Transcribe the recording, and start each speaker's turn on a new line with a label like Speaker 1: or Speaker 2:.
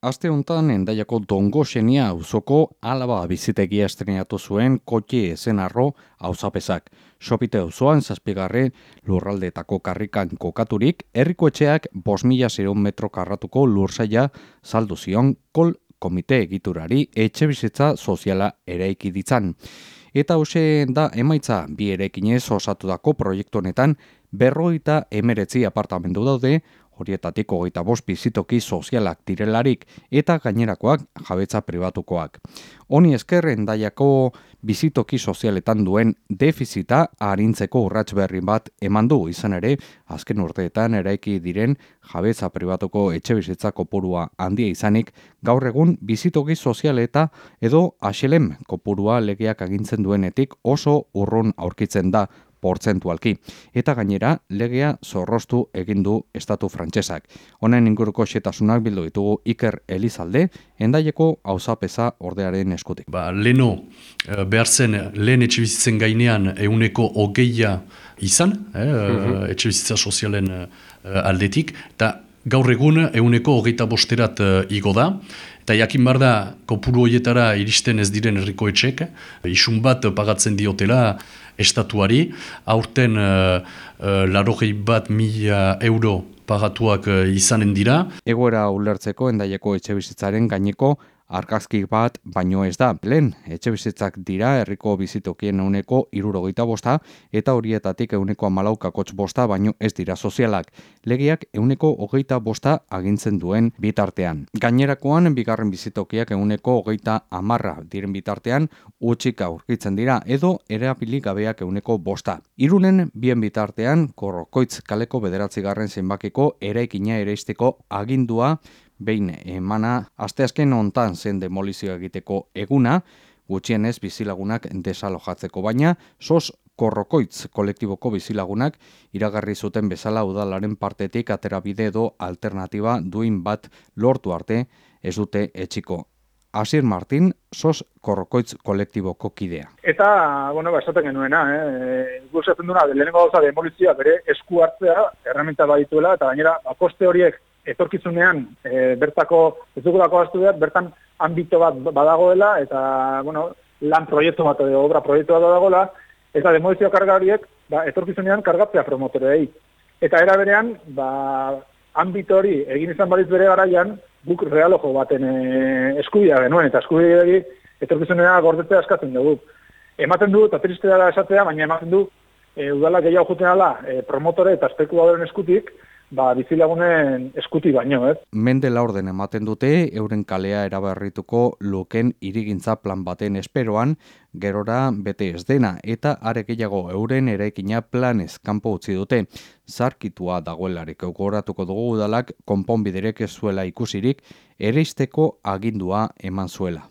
Speaker 1: Aste honetan endaiako dongo xenia auzoko alaba bizitegia estrenatu zuen kotxe esenarro auzapesak. Sopite auzoan zazpigarre lurraldetako karrikan kokaturik, herriko etxeak bos mila metro karratuko lursaia saldu zion kol komite egiturari etxe bizitza soziala eraiki ditzan. Eta hause da emaitza bi erekinez osatutako proiektu honetan berroita emeretzi apartamendu daude, horietatik hogeita bost bizitoki sozialak direlarik eta gainerakoak jabetza pribatukoak. Honi esker endaiako bizitoki sozialetan duen defizita harintzeko urrats berri bat eman du izan ere, azken urteetan eraiki diren jabetza pribatuko etxe bizitza kopurua handia izanik, gaur egun bizitoki sozialeta edo aselem kopurua legeak agintzen duenetik oso urrun aurkitzen da portzentualki. Eta gainera, legea zorrostu egin du estatu frantsesak. Honen inguruko xetasunak bildu ditugu Iker Elizalde, endaieko hauzapeza ordearen eskutik.
Speaker 2: Ba, leno, eh, behar zen, lehen etxe gainean euneko ogeia izan, eh, mm etxe sozialen eh, aldetik, eta gaur egun euneko hogeita bosterat igo da, Eta jakin bar da, kopuru horietara iristen ez diren herriko etxek, isun bat pagatzen diotela estatuari, aurten uh, uh, bat mila euro pagatuak uh, izanen dira.
Speaker 1: Egoera ulertzeko endaieko etxe bizitzaren gaineko arkazki bat baino ez da. Lehen, etxe bizitzak dira herriko bizitokien euneko irurogeita bosta eta horietatik euneko amalaukakotz bosta baino ez dira sozialak. Legiak euneko hogeita bosta agintzen duen bitartean. Gainerakoan, bigarren bizitokiak euneko hogeita amarra diren bitartean utxika aurkitzen dira edo erabilik gabeak euneko bosta. Irunen, bien bitartean, korrokoitz kaleko bederatzigarren zenbakiko eraikina ereisteko agindua behin emana asteazken hontan zen demolizioa egiteko eguna, gutxienez bizilagunak desalojatzeko baina, sos korrokoitz kolektiboko bizilagunak iragarri zuten bezala udalaren partetik aterabide edo alternatiba duin bat lortu arte ez dute etxiko. Asir Martin, sos korrokoitz kolektiboko kidea.
Speaker 3: Eta, bueno, ba, esaten genuena, eh? Guzatzen duna, lehenengo gauza demolizioa bere esku hartzea, herramienta badituela, eta gainera, aposte horiek etorkizunean e, bertako ez astu behar, bertan ambito bat badagoela eta bueno, lan proiektu bat edo obra proiektu bat badagoela eta demolizio karga horiek ba, etorkizunean kargatzea promotorei. Eta era berean, ba, ambito hori egin izan balitz bere garaian, guk realojo baten e, eskubia genuen, eta eskubia hori etorkizunean gordetzea askatzen dugu. Ematen du, eta triste dara esatea, baina ematen du, e, udala gehiago juten ala, e, promotore eta espekuadoren eskutik, ba, bizilagunen eskuti baino, ez?
Speaker 1: Mende laurden ematen dute, euren kalea erabarrituko luken irigintza plan baten esperoan, gerora bete ez dena, eta arekeiago euren eraikina planez kanpo utzi dute. Zarkitua dagoelarik goratuko dugu udalak konponbiderek ez zuela ikusirik, ereisteko agindua eman zuela.